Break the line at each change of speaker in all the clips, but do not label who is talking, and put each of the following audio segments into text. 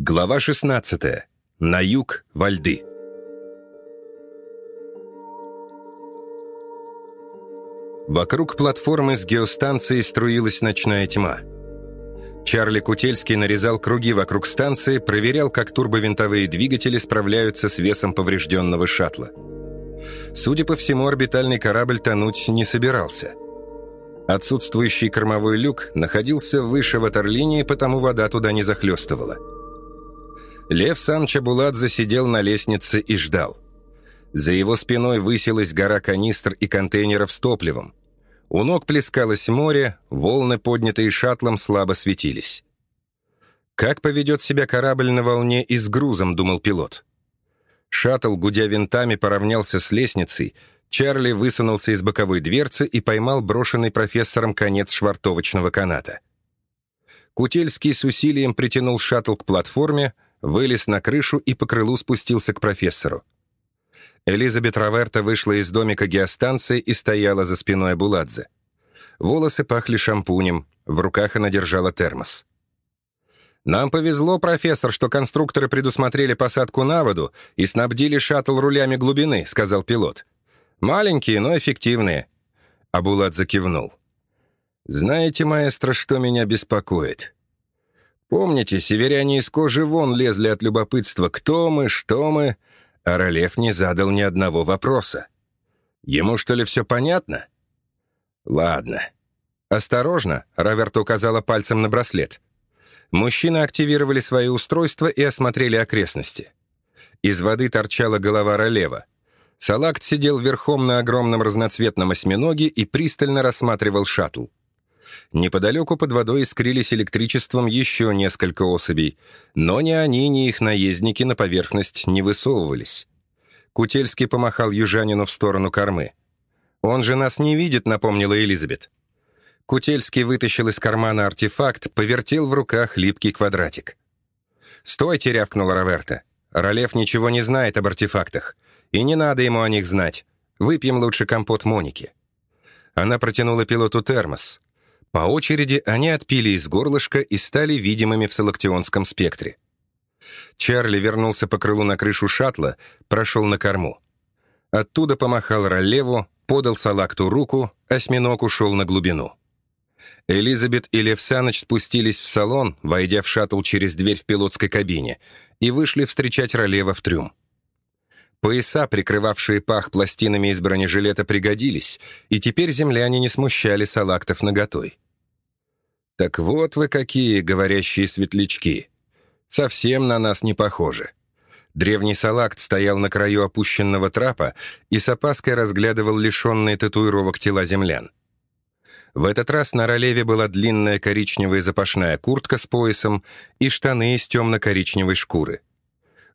Глава 16. На юг, во льды. Вокруг платформы с геостанцией струилась ночная тьма. Чарли Кутельский нарезал круги вокруг станции, проверял, как турбовинтовые двигатели справляются с весом поврежденного шаттла. Судя по всему, орбитальный корабль тонуть не собирался. Отсутствующий кормовой люк находился выше ватерлинии, потому вода туда не захлестывала. Лев Санча Буладзе сидел на лестнице и ждал. За его спиной высилась гора канистр и контейнеров с топливом. У ног плескалось море, волны, поднятые шаттлом, слабо светились. «Как поведет себя корабль на волне и с грузом?» — думал пилот. Шаттл, гудя винтами, поравнялся с лестницей. Чарли высунулся из боковой дверцы и поймал брошенный профессором конец швартовочного каната. Кутельский с усилием притянул шаттл к платформе, вылез на крышу и по крылу спустился к профессору. Элизабет Раверта вышла из домика геостанции и стояла за спиной Буладзе. Волосы пахли шампунем, в руках она держала термос. «Нам повезло, профессор, что конструкторы предусмотрели посадку на воду и снабдили шаттл рулями глубины», — сказал пилот. «Маленькие, но эффективные». Абуладзе кивнул. «Знаете, маэстро, что меня беспокоит? Помните, северяне из кожи вон лезли от любопытства, кто мы, что мы, а Ролев не задал ни одного вопроса. Ему, что ли, все понятно? Ладно. Осторожно, Раверт указала пальцем на браслет. Мужчины активировали свои устройства и осмотрели окрестности. Из воды торчала голова Ролева. Салакт сидел верхом на огромном разноцветном осьминоге и пристально рассматривал шаттл. Неподалеку под водой искрились электричеством еще несколько особей, но ни они, ни их наездники на поверхность не высовывались. Кутельский помахал южанину в сторону кормы. «Он же нас не видит», — напомнила Элизабет. Кутельский вытащил из кармана артефакт, повертел в руках липкий квадратик. «Стойте!» — рявкнула Роверта. «Ролев ничего не знает об артефактах, и не надо ему о них знать. Выпьем лучше компот Моники». Она протянула пилоту термос. По очереди они отпили из горлышка и стали видимыми в салактионском спектре. Чарли вернулся по крылу на крышу шаттла, прошел на корму. Оттуда помахал Ролеву, подал Салакту руку, осьминог ушел на глубину. Элизабет и Лев Саныч спустились в салон, войдя в шаттл через дверь в пилотской кабине, и вышли встречать Ролева в трюм. Пояса, прикрывавшие пах пластинами из бронежилета, пригодились, и теперь земляне не смущали салактов наготой. «Так вот вы какие, говорящие светлячки! Совсем на нас не похожи!» Древний салакт стоял на краю опущенного трапа и с опаской разглядывал лишенные татуировок тела землян. В этот раз на ролеве была длинная коричневая запашная куртка с поясом и штаны из темно-коричневой шкуры.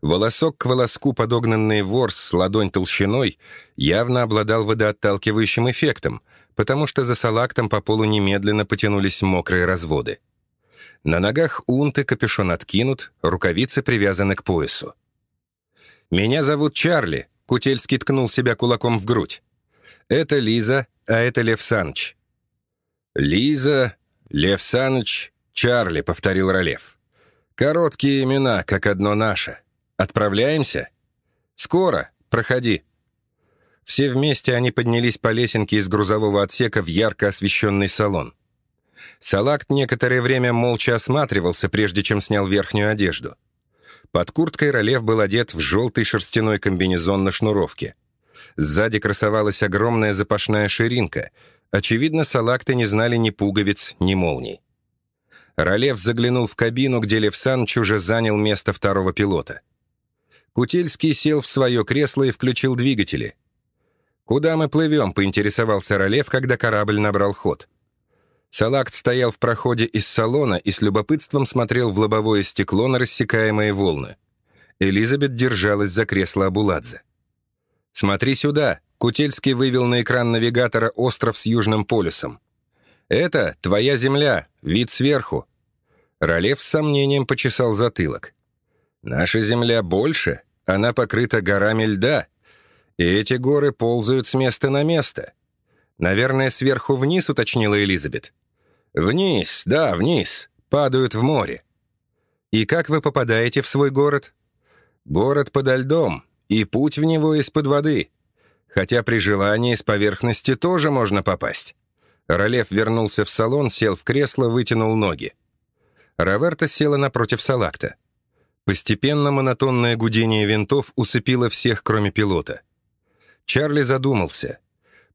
Волосок к волоску подогнанный ворс с ладонь толщиной явно обладал водоотталкивающим эффектом, потому что за салактом по полу немедленно потянулись мокрые разводы. На ногах унты капюшон откинут, рукавицы привязаны к поясу. «Меня зовут Чарли», — Кутельский ткнул себя кулаком в грудь. «Это Лиза, а это Лев Саныч». «Лиза, Лев Саныч, Чарли», — повторил Ролев. «Короткие имена, как одно наше». «Отправляемся?» «Скоро. Проходи». Все вместе они поднялись по лесенке из грузового отсека в ярко освещенный салон. Салакт некоторое время молча осматривался, прежде чем снял верхнюю одежду. Под курткой Ролев был одет в желтый шерстяной комбинезон на шнуровке. Сзади красовалась огромная запашная ширинка. Очевидно, салакты не знали ни пуговиц, ни молний. Ролев заглянул в кабину, где Лев Саныч уже занял место второго пилота — Кутельский сел в свое кресло и включил двигатели. «Куда мы плывем?» — поинтересовался Ролев, когда корабль набрал ход. Салакт стоял в проходе из салона и с любопытством смотрел в лобовое стекло на рассекаемые волны. Элизабет держалась за кресло Абуладзе. «Смотри сюда!» — Кутельский вывел на экран навигатора остров с Южным полюсом. «Это твоя земля, вид сверху». Ролев с сомнением почесал затылок. Наша Земля больше, она покрыта горами льда, и эти горы ползают с места на место. Наверное, сверху вниз, уточнила Элизабет. Вниз, да, вниз, падают в море. «И как вы попадаете в свой город?» «Город подо льдом, и путь в него из-под воды. Хотя при желании с поверхности тоже можно попасть». Ролев вернулся в салон, сел в кресло, вытянул ноги. Раверта села напротив Салакта. Постепенно монотонное гудение винтов усыпило всех, кроме пилота. Чарли задумался.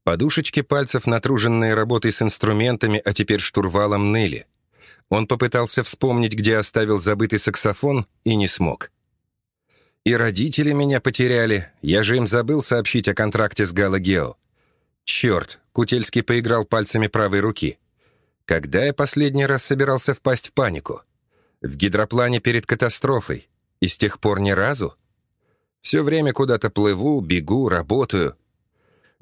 Подушечки пальцев, натруженные работой с инструментами, а теперь штурвалом, ныли. Он попытался вспомнить, где оставил забытый саксофон, и не смог. «И родители меня потеряли. Я же им забыл сообщить о контракте с Галагео. Черт!» — Кутельский поиграл пальцами правой руки. «Когда я последний раз собирался впасть в панику?» В гидроплане перед катастрофой. И с тех пор ни разу. Все время куда-то плыву, бегу, работаю.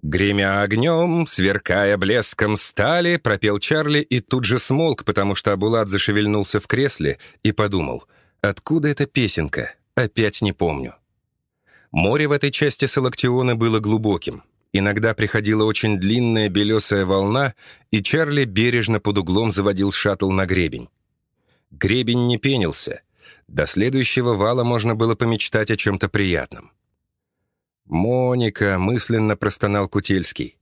«Гремя огнем, сверкая блеском стали», пропел Чарли и тут же смолк, потому что Абулат зашевельнулся в кресле и подумал, откуда эта песенка, опять не помню. Море в этой части Салактиона было глубоким. Иногда приходила очень длинная белесая волна, и Чарли бережно под углом заводил шаттл на гребень. Гребень не пенился. До следующего вала можно было помечтать о чем-то приятном. «Моника», — мысленно простонал Кутельский.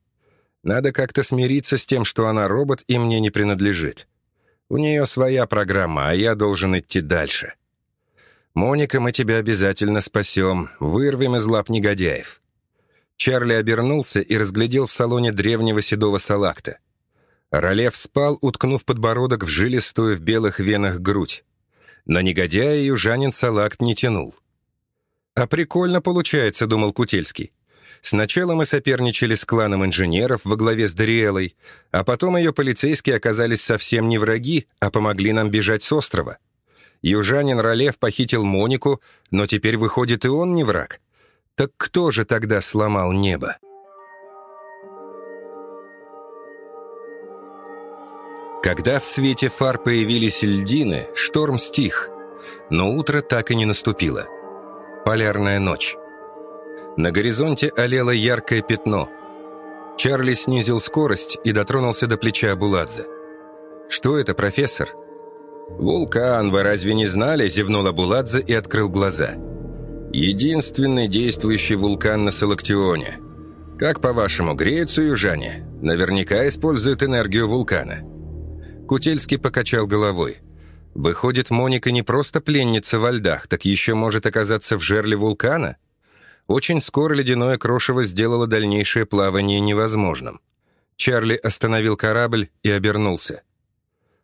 «Надо как-то смириться с тем, что она робот и мне не принадлежит. У нее своя программа, а я должен идти дальше. Моника, мы тебя обязательно спасем, вырвем из лап негодяев». Чарли обернулся и разглядел в салоне древнего седого салакта. Ролев спал, уткнув подбородок в жилистую в белых венах грудь. На негодяя южанин салакт не тянул. «А прикольно получается», — думал Кутельский. Сначала мы соперничали с кланом инженеров во главе с Дариэлой, а потом ее полицейские оказались совсем не враги, а помогли нам бежать с острова. Южанин Ролев похитил Монику, но теперь, выходит, и он не враг. Так кто же тогда сломал небо? Когда в свете фар появились льдины, шторм стих, но утро так и не наступило. Полярная ночь. На горизонте олело яркое пятно. Чарли снизил скорость и дотронулся до плеча Абуладзе. «Что это, профессор?» «Вулкан, вы разве не знали?» – зевнул Абуладзе и открыл глаза. «Единственный действующий вулкан на Салактионе. Как, по-вашему, греются южане? Наверняка используют энергию вулкана». Кутельский покачал головой. Выходит, Моника не просто пленница во льдах, так еще может оказаться в жерле вулкана? Очень скоро ледяное крошево сделало дальнейшее плавание невозможным. Чарли остановил корабль и обернулся.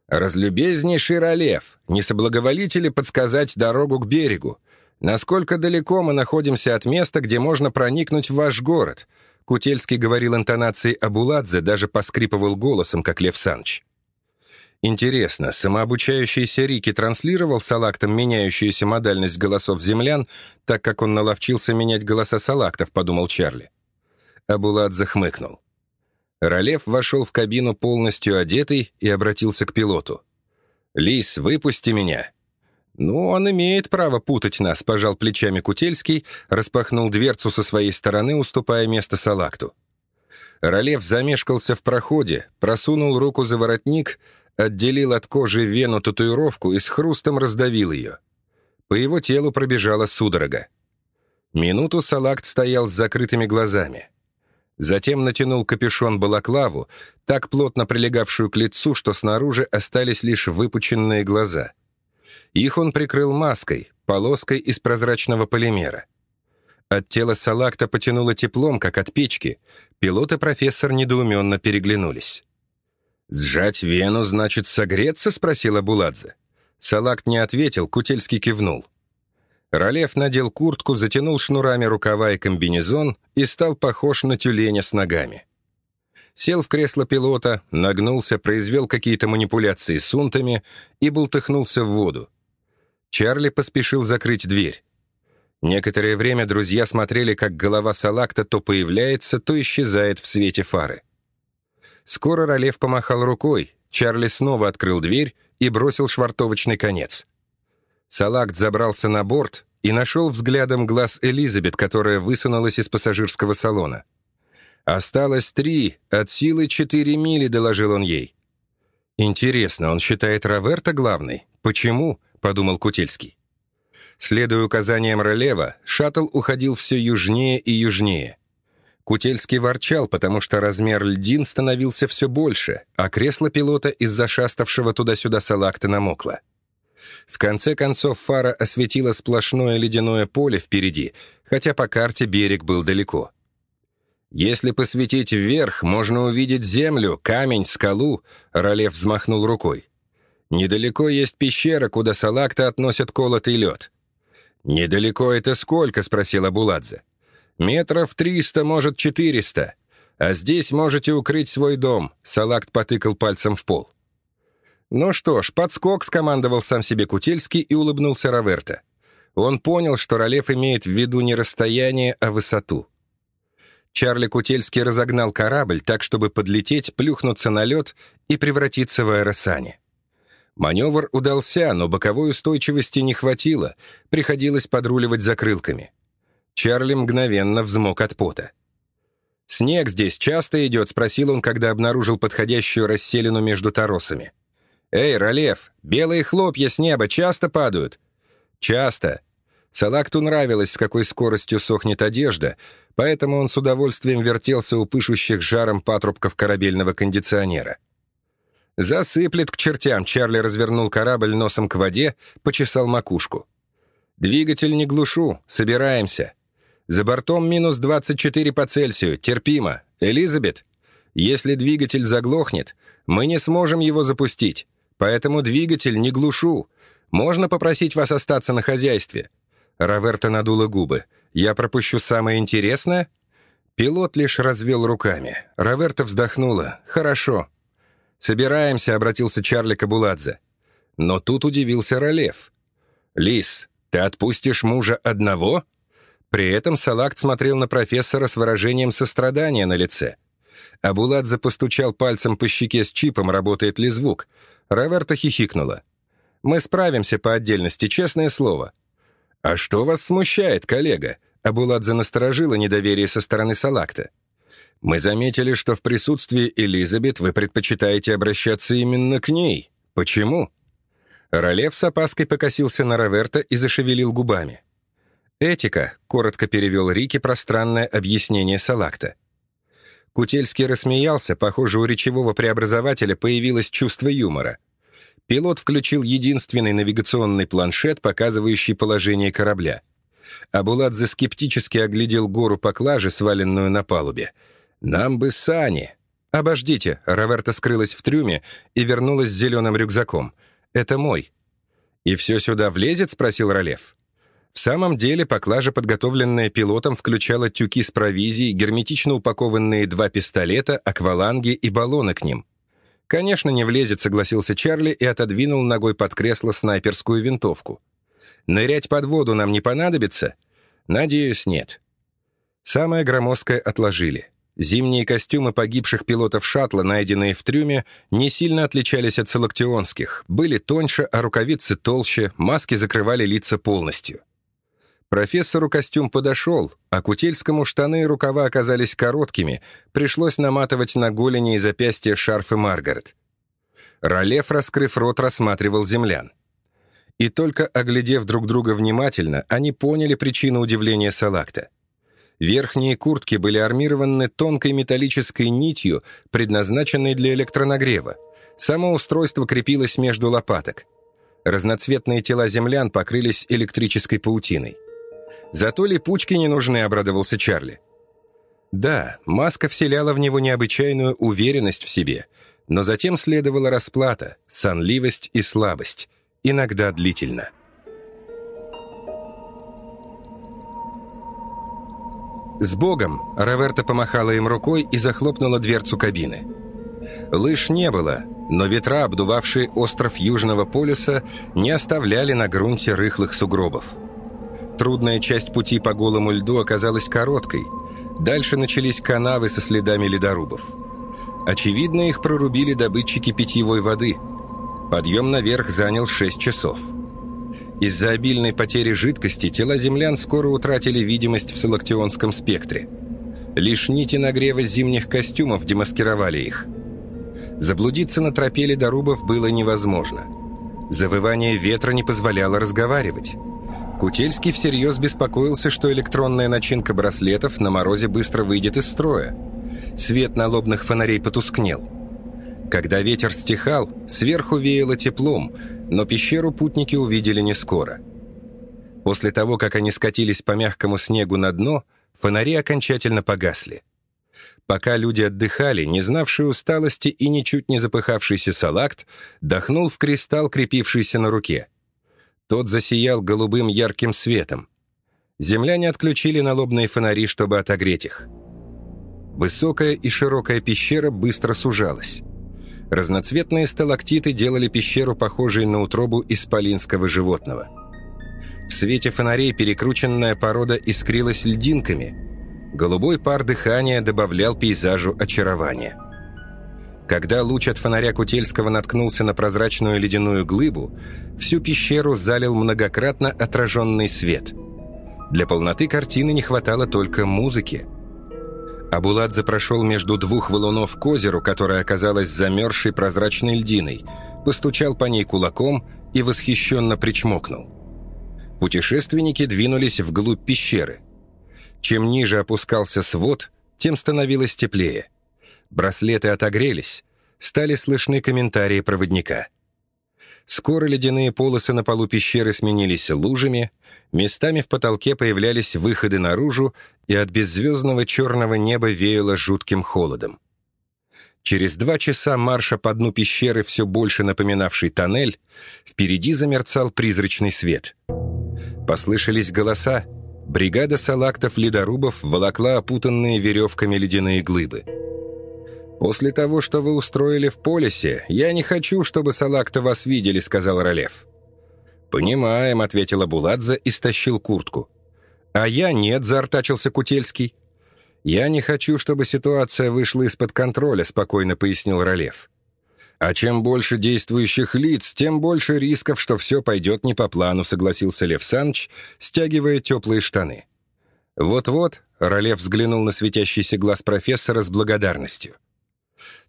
«Разлюбезнейший Ролев, не соблаговолите ли подсказать дорогу к берегу? Насколько далеко мы находимся от места, где можно проникнуть в ваш город?» Кутельский говорил интонацией Абуладзе, даже поскрипывал голосом, как Лев Санч. Интересно, самообучающийся Рики транслировал салактам меняющуюся модальность голосов землян, так как он наловчился менять голоса салактов, подумал Чарли. Абулат захмыкнул. Ролев вошел в кабину полностью одетый и обратился к пилоту. «Лис, выпусти меня!» «Ну, он имеет право путать нас», — пожал плечами Кутельский, распахнул дверцу со своей стороны, уступая место Салакту. Ролев замешкался в проходе, просунул руку за воротник — отделил от кожи вену татуировку и с хрустом раздавил ее. По его телу пробежала судорога. Минуту Салакт стоял с закрытыми глазами. Затем натянул капюшон балаклаву, так плотно прилегавшую к лицу, что снаружи остались лишь выпученные глаза. Их он прикрыл маской, полоской из прозрачного полимера. От тела Салакта потянуло теплом, как от печки. Пилот и профессор недоуменно переглянулись. «Сжать вену значит согреться?» — спросила Буладзе. Салакт не ответил, Кутельский кивнул. Ролев надел куртку, затянул шнурами рукава и комбинезон и стал похож на тюленя с ногами. Сел в кресло пилота, нагнулся, произвел какие-то манипуляции с унтами и бултыхнулся в воду. Чарли поспешил закрыть дверь. Некоторое время друзья смотрели, как голова Салакта то появляется, то исчезает в свете фары. Скоро Ролев помахал рукой, Чарли снова открыл дверь и бросил швартовочный конец. Салакт забрался на борт и нашел взглядом глаз Элизабет, которая высунулась из пассажирского салона. «Осталось три, от силы четыре мили», — доложил он ей. «Интересно, он считает Раверта главной? Почему?» подумал Кутельский. Следуя указаниям Релева, шаттл уходил все южнее и южнее. Кутельский ворчал, потому что размер льдин становился все больше, а кресло пилота из-за шаставшего туда-сюда салакта намокло. В конце концов фара осветила сплошное ледяное поле впереди, хотя по карте берег был далеко. «Если посветить вверх, можно увидеть землю, камень, скалу», — Ролев взмахнул рукой. «Недалеко есть пещера, куда салакта относят колотый лед». «Недалеко это сколько?» — спросил Абуладзе. «Метров триста, может, четыреста. А здесь можете укрыть свой дом», — Салакт потыкал пальцем в пол. «Ну что ж, подскок», — скомандовал сам себе Кутельский и улыбнулся Раверта. Он понял, что Ролев имеет в виду не расстояние, а высоту. Чарли Кутельский разогнал корабль так, чтобы подлететь, плюхнуться на лед и превратиться в аэросане. Маневр удался, но боковой устойчивости не хватило, приходилось подруливать закрылками. Чарли мгновенно взмок от пота. «Снег здесь часто идет?» — спросил он, когда обнаружил подходящую расселину между торосами. «Эй, Ролев, белые хлопья с неба часто падают?» «Часто». Салакту нравилось, с какой скоростью сохнет одежда, поэтому он с удовольствием вертелся у пышущих жаром патрубков корабельного кондиционера. «Засыплет к чертям», — Чарли развернул корабль носом к воде, почесал макушку. «Двигатель не глушу, собираемся. За бортом минус 24 по Цельсию, терпимо. Элизабет, если двигатель заглохнет, мы не сможем его запустить. Поэтому двигатель не глушу. Можно попросить вас остаться на хозяйстве?» Раверта надула губы. «Я пропущу самое интересное?» Пилот лишь развел руками. Раверта вздохнула. «Хорошо». «Собираемся», — обратился Чарли Кабуладзе. Но тут удивился Ролев. «Лис, ты отпустишь мужа одного?» При этом Салакт смотрел на профессора с выражением сострадания на лице. Абуладзе постучал пальцем по щеке с чипом, работает ли звук. Раверта хихикнула. «Мы справимся по отдельности, честное слово». «А что вас смущает, коллега?» Абуладзе насторожила недоверие со стороны Салакта. «Мы заметили, что в присутствии Элизабет вы предпочитаете обращаться именно к ней. Почему?» Ролев с опаской покосился на Раверта и зашевелил губами. «Этика», — коротко перевел Рики пространное объяснение Салакта. Кутельский рассмеялся, похоже, у речевого преобразователя появилось чувство юмора. Пилот включил единственный навигационный планшет, показывающий положение корабля. Абуладзе скептически оглядел гору поклажи, сваленную на палубе. «Нам бы сани!» «Обождите!» — Роверта скрылась в трюме и вернулась с зеленым рюкзаком. «Это мой». «И все сюда влезет?» — спросил Ролев. В самом деле поклажа, подготовленная пилотом, включала тюки с провизией, герметично упакованные два пистолета, акваланги и баллоны к ним. «Конечно, не влезет», — согласился Чарли и отодвинул ногой под кресло снайперскую винтовку. «Нырять под воду нам не понадобится?» «Надеюсь, нет». Самое громоздкое отложили. Зимние костюмы погибших пилотов шаттла, найденные в трюме, не сильно отличались от салактионских, были тоньше, а рукавицы толще, маски закрывали лица полностью. Профессору костюм подошел, а Кутельскому штаны и рукава оказались короткими, пришлось наматывать на голени и запястья шарфы Маргарет. Ролев, раскрыв рот, рассматривал землян. И только оглядев друг друга внимательно, они поняли причину удивления Салакта. Верхние куртки были армированы тонкой металлической нитью, предназначенной для электронагрева. Само устройство крепилось между лопаток. Разноцветные тела землян покрылись электрической паутиной. Зато липучки не нужны, обрадовался Чарли. Да, маска вселяла в него необычайную уверенность в себе, но затем следовала расплата, сонливость и слабость, иногда длительно. «С Богом!» — Роверта помахала им рукой и захлопнула дверцу кабины. Лыж не было, но ветра, обдувавшие остров Южного полюса, не оставляли на грунте рыхлых сугробов. Трудная часть пути по голому льду оказалась короткой. Дальше начались канавы со следами ледорубов. Очевидно, их прорубили добытчики питьевой воды. Подъем наверх занял 6 часов. Из-за обильной потери жидкости тела землян скоро утратили видимость в салактионском спектре. Лишь нити нагрева зимних костюмов демаскировали их. Заблудиться на тропе ледорубов было невозможно – Завывание ветра не позволяло разговаривать. Кутельский всерьез беспокоился, что электронная начинка браслетов на морозе быстро выйдет из строя. Свет налобных фонарей потускнел. Когда ветер стихал, сверху веяло теплом, но пещеру путники увидели не скоро. После того, как они скатились по мягкому снегу на дно, фонари окончательно погасли. Пока люди отдыхали, не знавший усталости и ничуть не запыхавшийся салакт, дохнул в кристалл, крепившийся на руке. Тот засиял голубым ярким светом. Земляне отключили налобные фонари, чтобы отогреть их. Высокая и широкая пещера быстро сужалась. Разноцветные сталактиты делали пещеру похожей на утробу исполинского животного. В свете фонарей перекрученная порода искрилась льдинками. Голубой пар дыхания добавлял пейзажу очарования. Когда луч от фонаря Кутельского наткнулся на прозрачную ледяную глыбу, всю пещеру залил многократно отраженный свет. Для полноты картины не хватало только музыки – Абуладзе прошел между двух валунов к озеру, которое оказалось замерзшей прозрачной льдиной, постучал по ней кулаком и восхищенно причмокнул. Путешественники двинулись вглубь пещеры. Чем ниже опускался свод, тем становилось теплее. Браслеты отогрелись, стали слышны комментарии проводника – Скоро ледяные полосы на полу пещеры сменились лужами, местами в потолке появлялись выходы наружу, и от беззвездного черного неба веяло жутким холодом. Через два часа марша по дну пещеры, все больше напоминавший тоннель, впереди замерцал призрачный свет. Послышались голоса. Бригада салактов-ледорубов волокла опутанные веревками ледяные глыбы. «После того, что вы устроили в полисе, я не хочу, чтобы Салакта вас видели», — сказал Ролев. «Понимаем», — ответила Буладзе и стащил куртку. «А я нет», — заортачился Кутельский. «Я не хочу, чтобы ситуация вышла из-под контроля», — спокойно пояснил Ролев. «А чем больше действующих лиц, тем больше рисков, что все пойдет не по плану», — согласился Лев Саныч, стягивая теплые штаны. «Вот-вот», — Ролев взглянул на светящийся глаз профессора с благодарностью.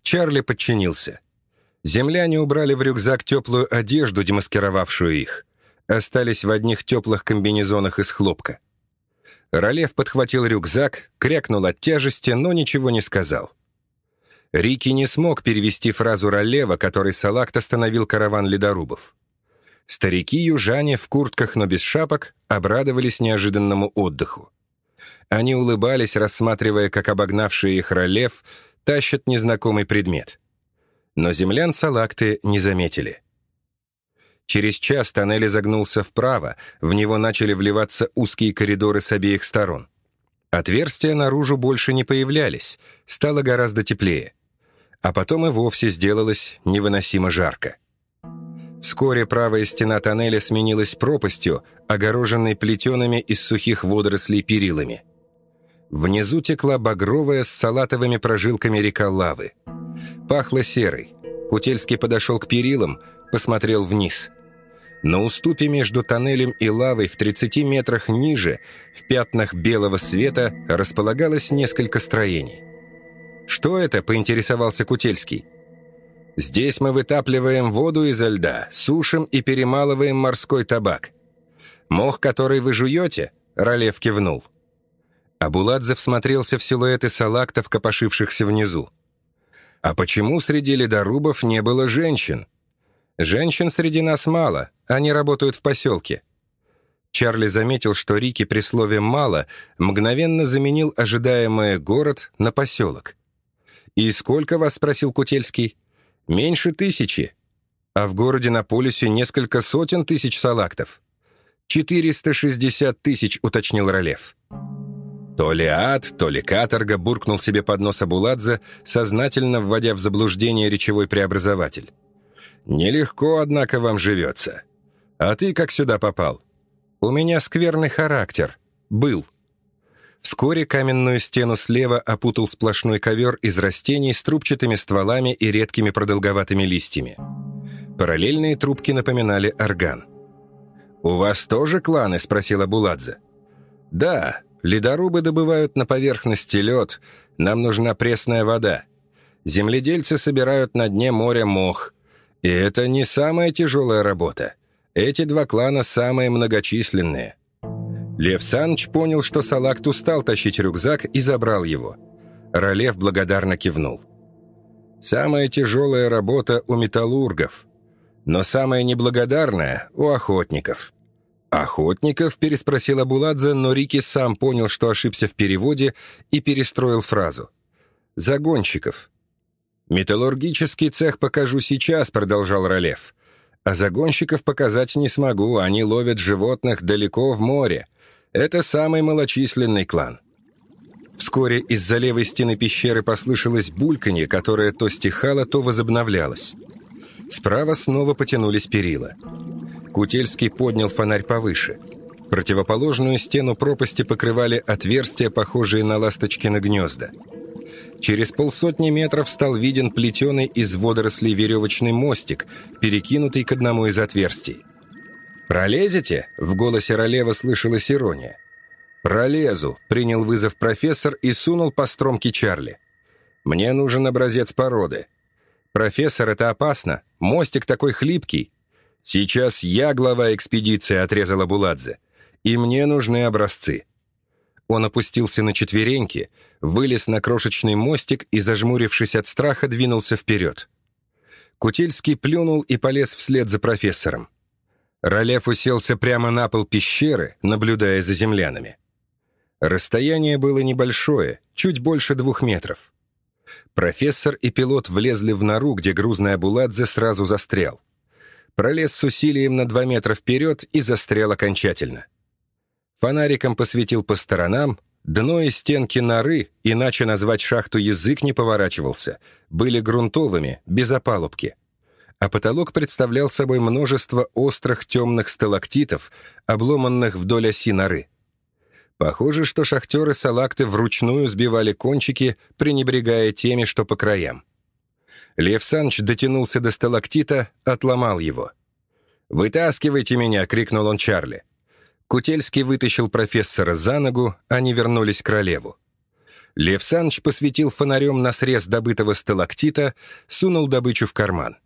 Чарли подчинился. Земляне убрали в рюкзак теплую одежду, демаскировавшую их. Остались в одних теплых комбинезонах из хлопка. Ролев подхватил рюкзак, крякнул от тяжести, но ничего не сказал. Рики не смог перевести фразу Ролева, который Салакт остановил караван ледорубов. Старики-южане в куртках, но без шапок, обрадовались неожиданному отдыху. Они улыбались, рассматривая, как обогнавший их Ролев тащат незнакомый предмет. Но землян салакты не заметили. Через час тоннель загнулся вправо, в него начали вливаться узкие коридоры с обеих сторон. Отверстия наружу больше не появлялись, стало гораздо теплее. А потом и вовсе сделалось невыносимо жарко. Вскоре правая стена тоннеля сменилась пропастью, огороженной плетеными из сухих водорослей перилами. Внизу текла багровая с салатовыми прожилками река лавы. Пахло серой. Кутельский подошел к перилам, посмотрел вниз. На уступе между тоннелем и лавой в 30 метрах ниже, в пятнах белого света, располагалось несколько строений. «Что это?» — поинтересовался Кутельский. «Здесь мы вытапливаем воду изо льда, сушим и перемалываем морской табак. Мох, который вы жуете?» — Ролев кивнул. Абуладзе всмотрелся в силуэты салактов, копошившихся внизу. «А почему среди ледорубов не было женщин?» «Женщин среди нас мало, они работают в поселке». Чарли заметил, что Рики при слове «мало» мгновенно заменил ожидаемое «город» на «поселок». «И сколько вас?» — спросил Кутельский. «Меньше тысячи. А в городе на полюсе несколько сотен тысяч салактов». «460 тысяч», — уточнил Ролев. То ли ад, то ли каторга буркнул себе под нос Абуладзе, сознательно вводя в заблуждение речевой преобразователь. «Нелегко, однако, вам живется. А ты как сюда попал?» «У меня скверный характер. Был». Вскоре каменную стену слева опутал сплошной ковер из растений с трубчатыми стволами и редкими продолговатыми листьями. Параллельные трубки напоминали орган. «У вас тоже кланы?» — спросила Буладзе. «Да, Ледорубы добывают на поверхности лед, нам нужна пресная вода. Земледельцы собирают на дне моря мох. И это не самая тяжелая работа. Эти два клана самые многочисленные. Лев Саныч понял, что Салакт устал тащить рюкзак и забрал его. Ролев благодарно кивнул. «Самая тяжелая работа у металлургов, но самая неблагодарная у охотников». «Охотников?» – переспросил Абуладзе, но Рики сам понял, что ошибся в переводе и перестроил фразу. «Загонщиков». «Металлургический цех покажу сейчас», – продолжал Ролев. «А загонщиков показать не смогу, они ловят животных далеко в море. Это самый малочисленный клан». Вскоре из-за левой стены пещеры послышалось бульканье, которое то стихало, то возобновлялось. Справа снова потянулись перила. Кутельский поднял фонарь повыше. Противоположную стену пропасти покрывали отверстия, похожие на ласточкины гнезда. Через полсотни метров стал виден плетеный из водорослей веревочный мостик, перекинутый к одному из отверстий. «Пролезете?» — в голосе Ролева слышалась ирония. «Пролезу», — принял вызов профессор и сунул по стромке Чарли. «Мне нужен образец породы». «Профессор, это опасно. Мостик такой хлипкий». «Сейчас я глава экспедиции», — отрезала Буладзе. «И мне нужны образцы». Он опустился на четвереньки, вылез на крошечный мостик и, зажмурившись от страха, двинулся вперед. Кутельский плюнул и полез вслед за профессором. Ролев уселся прямо на пол пещеры, наблюдая за землянами. Расстояние было небольшое, чуть больше двух метров. Профессор и пилот влезли в нору, где грузный Абуладзе сразу застрял. Пролез с усилием на два метра вперед и застрял окончательно. Фонариком посветил по сторонам, дно и стенки норы, иначе назвать шахту язык не поворачивался, были грунтовыми, без опалубки. А потолок представлял собой множество острых темных сталактитов, обломанных вдоль оси норы. Похоже, что шахтеры-салакты вручную сбивали кончики, пренебрегая теми, что по краям. Лев Санч дотянулся до сталактита, отломал его. «Вытаскивайте меня!» — крикнул он Чарли. Кутельский вытащил профессора за ногу, они вернулись к королеву. Лев Саныч посветил фонарем на срез добытого сталактита, сунул добычу в карман.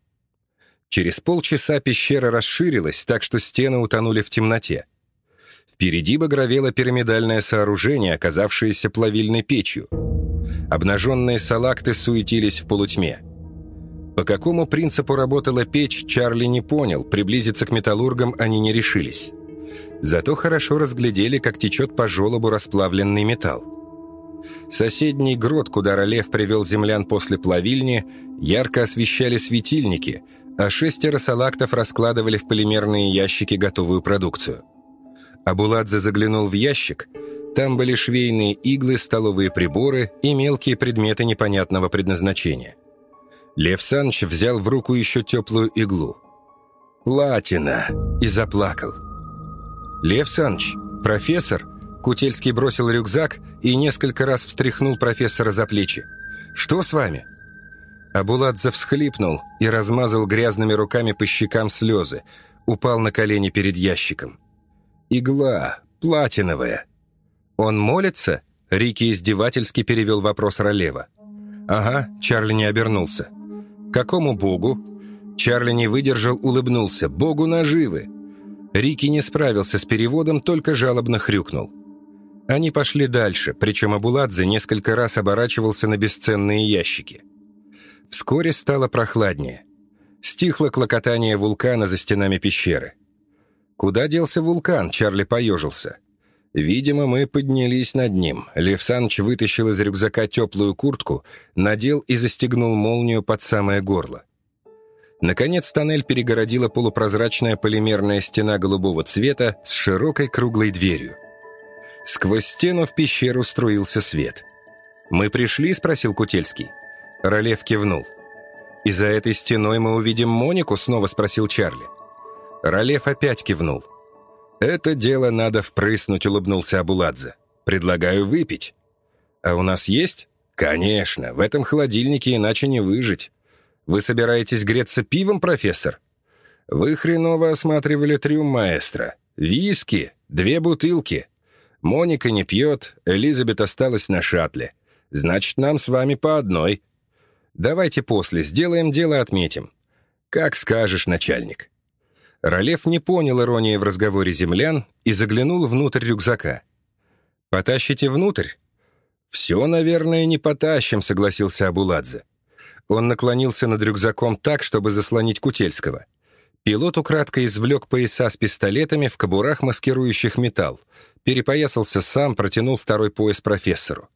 Через полчаса пещера расширилась, так что стены утонули в темноте. Впереди багровело пирамидальное сооружение, оказавшееся плавильной печью. Обнаженные салакты суетились в полутьме. По какому принципу работала печь, Чарли не понял, приблизиться к металлургам они не решились. Зато хорошо разглядели, как течет по желобу расплавленный металл. Соседний грот, куда Ролев привел землян после плавильни, ярко освещали светильники, а шестеро салактов раскладывали в полимерные ящики готовую продукцию. Абуладзе заглянул в ящик. Там были швейные иглы, столовые приборы и мелкие предметы непонятного предназначения. Лев Саныч взял в руку еще теплую иглу. «Платина!» и заплакал. «Лев Саныч, профессор?» Кутельский бросил рюкзак и несколько раз встряхнул профессора за плечи. «Что с вами?» Абуладзе всхлипнул и размазал грязными руками по щекам слезы, упал на колени перед ящиком. «Игла, платиновая». «Он молится?» — Рики издевательски перевел вопрос Ролева. «Ага», — Чарли не обернулся. «Какому богу?» Чарли не выдержал, улыбнулся. «Богу наживы!» Рики не справился с переводом, только жалобно хрюкнул. Они пошли дальше, причем Абуладзе несколько раз оборачивался на бесценные ящики. Вскоре стало прохладнее. Стихло клокотание вулкана за стенами пещеры. Куда делся вулкан, Чарли поежился. Видимо, мы поднялись над ним. Лев Саныч вытащил из рюкзака теплую куртку, надел и застегнул молнию под самое горло. Наконец тоннель перегородила полупрозрачная полимерная стена голубого цвета с широкой круглой дверью. Сквозь стену в пещеру струился свет. «Мы пришли?» — спросил Кутельский. Ролев кивнул. «И за этой стеной мы увидим Монику?» — снова спросил Чарли. Ролев опять кивнул. «Это дело надо впрыснуть», — улыбнулся Абуладзе. «Предлагаю выпить». «А у нас есть?» «Конечно, в этом холодильнике иначе не выжить. Вы собираетесь греться пивом, профессор? Вы хреново осматривали трюм маэстро. Виски, две бутылки. Моника не пьет, Элизабет осталась на шаттле. Значит, нам с вами по одной. Давайте после, сделаем дело, отметим. «Как скажешь, начальник». Ролев не понял иронии в разговоре землян и заглянул внутрь рюкзака. «Потащите внутрь?» «Все, наверное, не потащим», — согласился Абуладзе. Он наклонился над рюкзаком так, чтобы заслонить Кутельского. Пилот украдко извлек пояса с пистолетами в кобурах, маскирующих металл, перепоясался сам, протянул второй пояс профессору.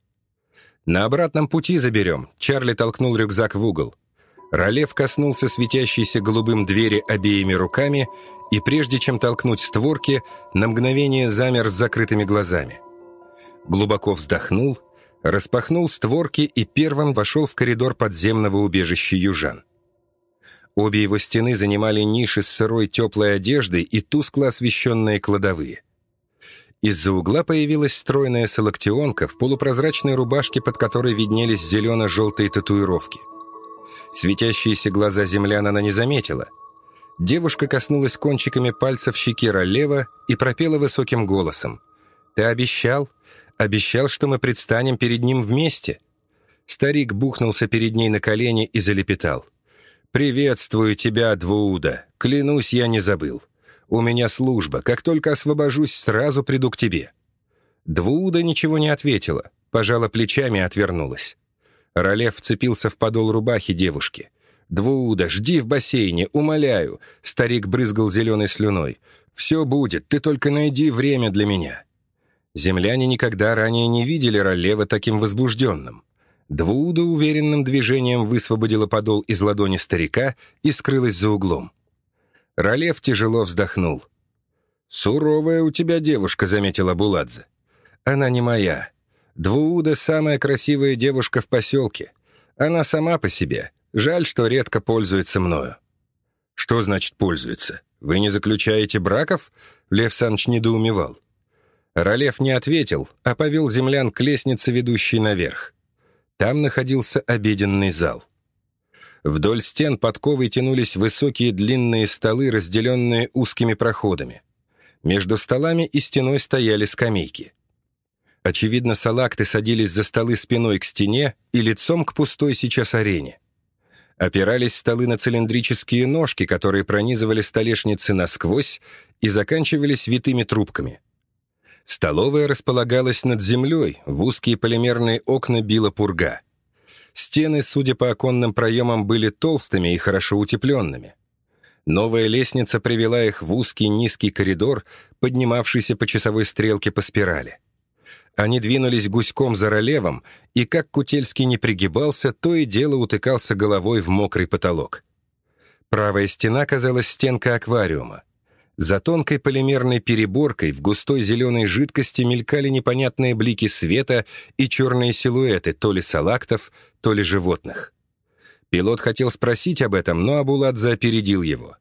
«На обратном пути заберем», — Чарли толкнул рюкзак в угол. Ролев коснулся светящейся голубым двери обеими руками и, прежде чем толкнуть створки, на мгновение замер с закрытыми глазами. Глубоко вздохнул, распахнул створки и первым вошел в коридор подземного убежища южан. Обе его стены занимали ниши с сырой теплой одеждой и тускло освещенные кладовые. Из-за угла появилась стройная салактионка в полупрозрачной рубашке, под которой виднелись зелено-желтые татуировки. Светящиеся глаза землян она не заметила. Девушка коснулась кончиками пальцев щеки Ролева и пропела высоким голосом. «Ты обещал? Обещал, что мы предстанем перед ним вместе?» Старик бухнулся перед ней на колени и залепетал. «Приветствую тебя, Двууда. Клянусь, я не забыл. У меня служба. Как только освобожусь, сразу приду к тебе». Двууда ничего не ответила, пожала плечами и отвернулась. Ролев вцепился в подол рубахи девушки. «Двууда, жди в бассейне, умоляю!» Старик брызгал зеленой слюной. «Все будет, ты только найди время для меня». Земляне никогда ранее не видели Ролева таким возбужденным. Двуда уверенным движением высвободила подол из ладони старика и скрылась за углом. Ролев тяжело вздохнул. «Суровая у тебя девушка», — заметила Буладзе. «Она не моя. Двуда — самая красивая девушка в поселке. Она сама по себе. Жаль, что редко пользуется мною». «Что значит «пользуется»? Вы не заключаете браков?» Лев Саныч недоумевал. Ролев не ответил, а повел землян к лестнице, ведущей наверх. Там находился обеденный зал. Вдоль стен подковой тянулись высокие длинные столы, разделенные узкими проходами. Между столами и стеной стояли скамейки. Очевидно, салакты садились за столы спиной к стене и лицом к пустой сейчас арене. Опирались столы на цилиндрические ножки, которые пронизывали столешницы насквозь и заканчивались витыми трубками — Столовая располагалась над землей, в узкие полимерные окна била пурга. Стены, судя по оконным проемам, были толстыми и хорошо утепленными. Новая лестница привела их в узкий низкий коридор, поднимавшийся по часовой стрелке по спирали. Они двинулись гуськом за ролевом, и как Кутельский не пригибался, то и дело утыкался головой в мокрый потолок. Правая стена казалась стенкой аквариума. За тонкой полимерной переборкой в густой зеленой жидкости мелькали непонятные блики света и черные силуэты то ли салактов, то ли животных. Пилот хотел спросить об этом, но Абуладзе опередил его.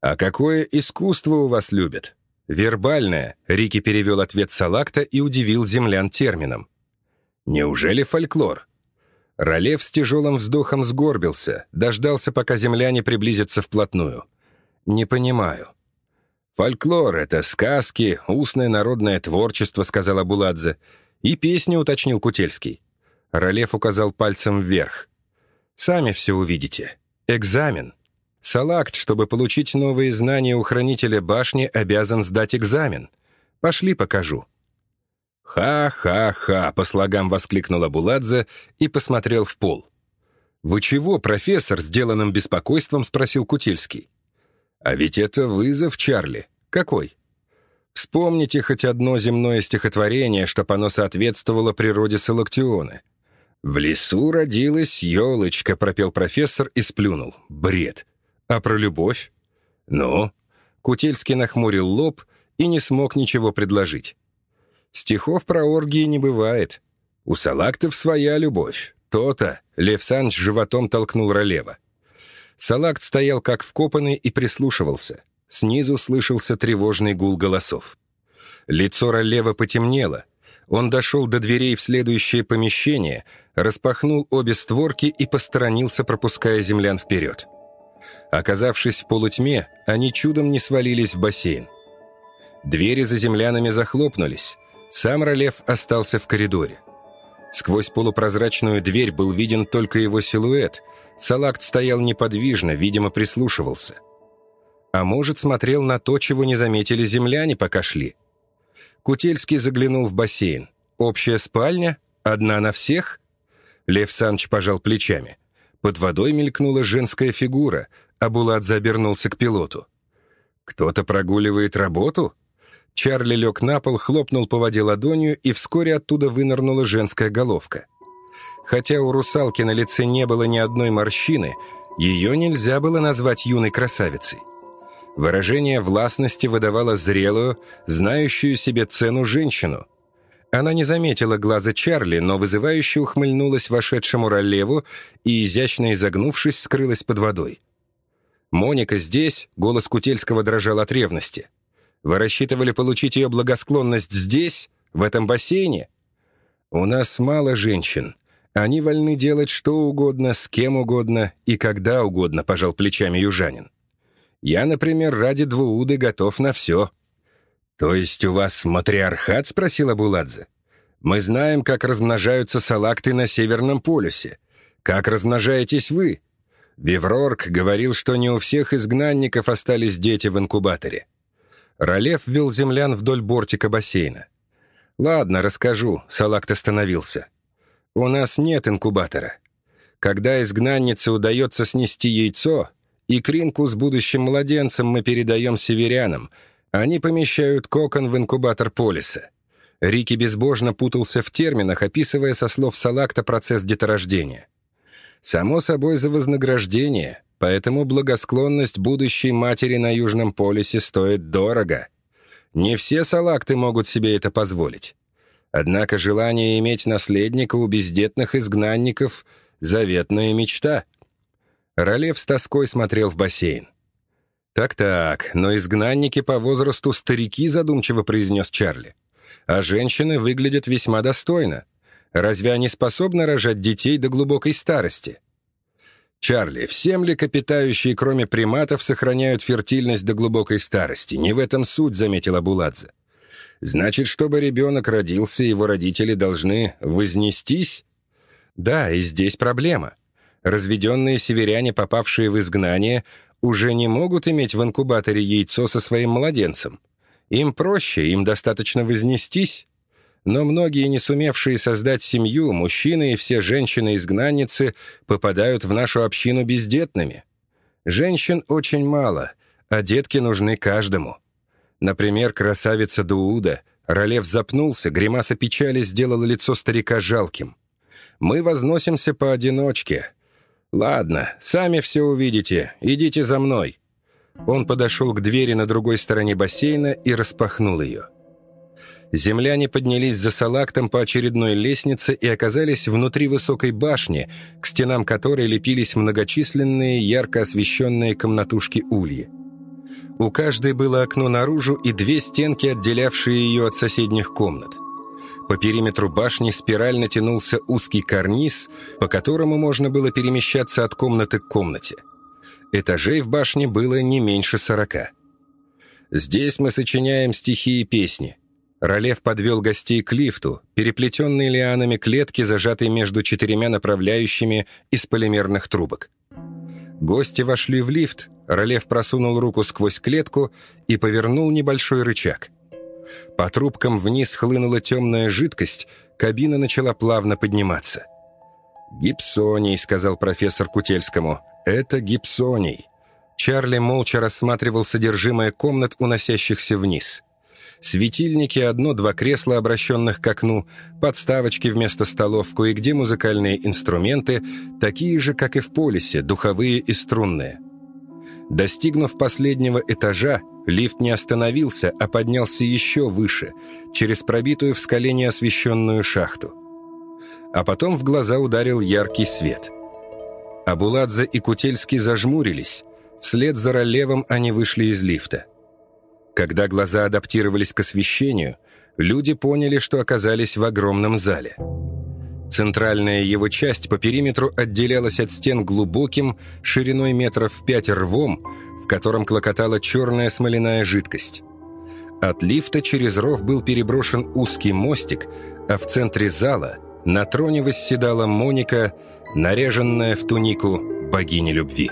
«А какое искусство у вас любят?» «Вербальное», — Рики перевел ответ Салакта и удивил землян термином. «Неужели фольклор?» Ролев с тяжелым вздохом сгорбился, дождался, пока земляне приблизятся вплотную. «Не понимаю». «Фольклор — это сказки, устное народное творчество», — сказала Буладзе. «И песни», — уточнил Кутельский. Ролев указал пальцем вверх. «Сами все увидите. Экзамен. Салакт, чтобы получить новые знания у хранителя башни, обязан сдать экзамен. Пошли покажу». «Ха-ха-ха!» — по слогам воскликнула Буладзе и посмотрел в пол. «Вы чего, профессор?» — сделанным беспокойством спросил Кутельский. А ведь это вызов, Чарли. Какой? Вспомните хоть одно земное стихотворение, чтоб оно соответствовало природе Салактиона. «В лесу родилась елочка», — пропел профессор и сплюнул. Бред. А про любовь? Ну? Кутельский нахмурил лоб и не смог ничего предложить. Стихов про оргии не бывает. У салактов своя любовь. То-то. Лев Санч животом толкнул Ролева. Салакт стоял как вкопанный и прислушивался. Снизу слышался тревожный гул голосов. Лицо Ролева потемнело. Он дошел до дверей в следующее помещение, распахнул обе створки и посторонился, пропуская землян вперед. Оказавшись в полутьме, они чудом не свалились в бассейн. Двери за землянами захлопнулись. Сам Ролев остался в коридоре. Сквозь полупрозрачную дверь был виден только его силуэт. Салакт стоял неподвижно, видимо, прислушивался. А может, смотрел на то, чего не заметили земляне, пока шли. Кутельский заглянул в бассейн. «Общая спальня? Одна на всех?» Лев Санч пожал плечами. Под водой мелькнула женская фигура, а Булат забернулся к пилоту. «Кто-то прогуливает работу?» Чарли лег на пол, хлопнул по воде ладонью, и вскоре оттуда вынырнула женская головка. Хотя у русалки на лице не было ни одной морщины, ее нельзя было назвать юной красавицей. Выражение властности выдавало зрелую, знающую себе цену женщину. Она не заметила глаза Чарли, но вызывающе ухмыльнулась вошедшему Ролеву и, изящно изогнувшись, скрылась под водой. «Моника здесь?» — голос Кутельского дрожал от ревности. «Вы рассчитывали получить ее благосклонность здесь, в этом бассейне?» «У нас мало женщин. Они вольны делать что угодно, с кем угодно и когда угодно», — пожал плечами южанин. «Я, например, ради двууды готов на все». «То есть у вас матриархат?» — спросила Буладзе. «Мы знаем, как размножаются салакты на Северном полюсе. Как размножаетесь вы?» Виврорг говорил, что не у всех изгнанников остались дети в инкубаторе. Ролев вел землян вдоль бортика бассейна. «Ладно, расскажу», — Салакт остановился. «У нас нет инкубатора. Когда изгнаннице удается снести яйцо, и кринку с будущим младенцем мы передаем северянам, они помещают кокон в инкубатор полиса». Рики безбожно путался в терминах, описывая со слов Салакта процесс деторождения. Само собой, за вознаграждение, поэтому благосклонность будущей матери на Южном полюсе стоит дорого. Не все салакты могут себе это позволить. Однако желание иметь наследника у бездетных изгнанников — заветная мечта. Ролев с тоской смотрел в бассейн. «Так-так, но изгнанники по возрасту старики», — задумчиво произнес Чарли. «А женщины выглядят весьма достойно. Разве они способны рожать детей до глубокой старости? Чарли, все млекопитающие, кроме приматов, сохраняют фертильность до глубокой старости. Не в этом суть, заметила Буладзе. Значит, чтобы ребенок родился, его родители должны вознестись? Да, и здесь проблема. Разведенные северяне, попавшие в изгнание, уже не могут иметь в инкубаторе яйцо со своим младенцем. Им проще, им достаточно вознестись. Но многие, не сумевшие создать семью, мужчины и все женщины-изгнанницы попадают в нашу общину бездетными. Женщин очень мало, а детки нужны каждому. Например, красавица Дууда. Ролев запнулся, гримаса печали сделала лицо старика жалким. «Мы возносимся поодиночке. Ладно, сами все увидите, идите за мной». Он подошел к двери на другой стороне бассейна и распахнул ее. Земляне поднялись за салактом по очередной лестнице и оказались внутри высокой башни, к стенам которой лепились многочисленные ярко освещенные комнатушки ульи. У каждой было окно наружу и две стенки, отделявшие ее от соседних комнат. По периметру башни спирально тянулся узкий карниз, по которому можно было перемещаться от комнаты к комнате. Этажей в башне было не меньше сорока. «Здесь мы сочиняем стихи и песни», Ролев подвел гостей к лифту, переплетенные лианами клетки, зажатой между четырьмя направляющими из полимерных трубок. Гости вошли в лифт, Ролев просунул руку сквозь клетку и повернул небольшой рычаг. По трубкам вниз хлынула темная жидкость, кабина начала плавно подниматься. «Гипсоний», — сказал профессор Кутельскому, — «это гипсоний». Чарли молча рассматривал содержимое комнат, уносящихся вниз — Светильники, одно-два кресла, обращенных к окну, подставочки вместо столов, кое-где музыкальные инструменты, такие же, как и в полисе, духовые и струнные. Достигнув последнего этажа, лифт не остановился, а поднялся еще выше, через пробитую в скале неосвещенную шахту. А потом в глаза ударил яркий свет. Абуладзе и Кутельский зажмурились. Вслед за Ролевом они вышли из лифта. Когда глаза адаптировались к освещению, люди поняли, что оказались в огромном зале. Центральная его часть по периметру отделялась от стен глубоким, шириной метров пять рвом, в котором клокотала черная смоляная жидкость. От лифта через ров был переброшен узкий мостик, а в центре зала на троне восседала Моника, наряженная в тунику богини любви.